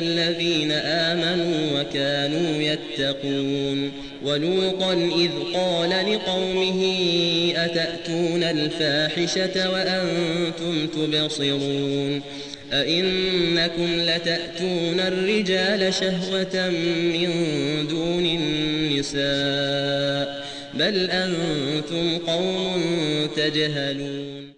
الذين آمنوا وكانوا يتقون ولوطا إذ قال لقومه أتأتون الفاحشة وأنتم تبصرون أئنكم لتأتون الرجال شهوة من دون النساء بل أنتم قوم تجهلون